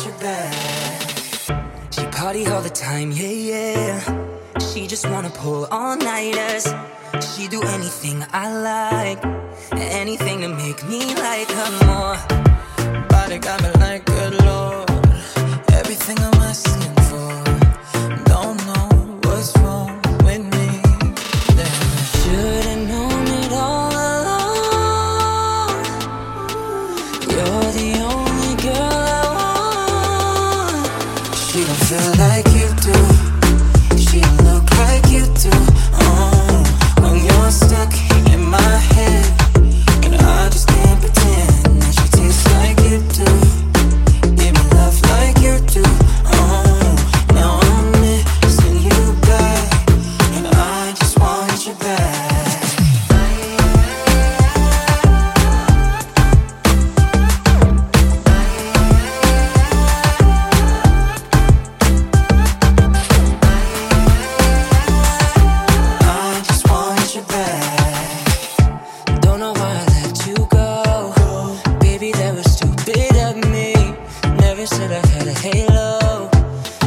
got your back. She party all the time, yeah, yeah. She just wanna pull all nighters. She do anything I like, anything to make me like her more. Body got me like good lord. Everything I'm asking. you don't feel like you said I had a halo.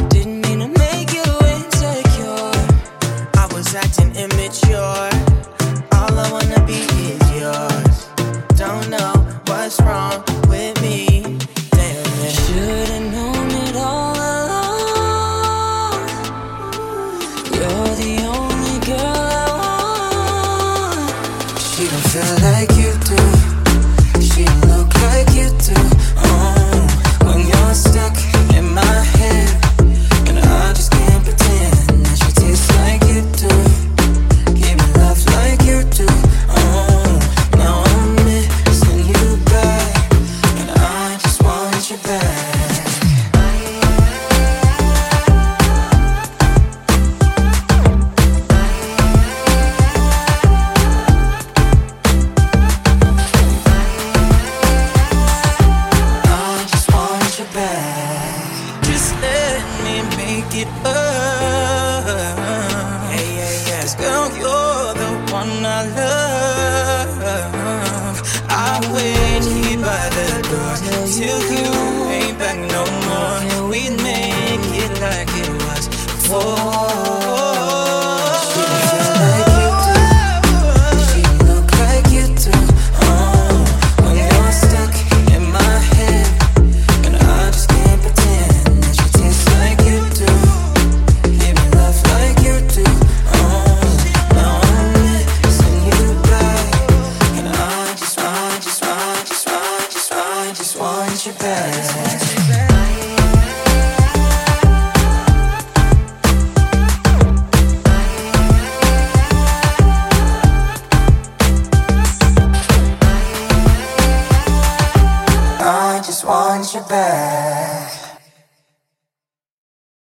Didn't mean to make you insecure. I was acting immature. All I wanna be is yours. Don't know what's wrong with me. Damn it. Should've known it all along. You're the only girl She don't feel like you. my way. want you back. I just want your back.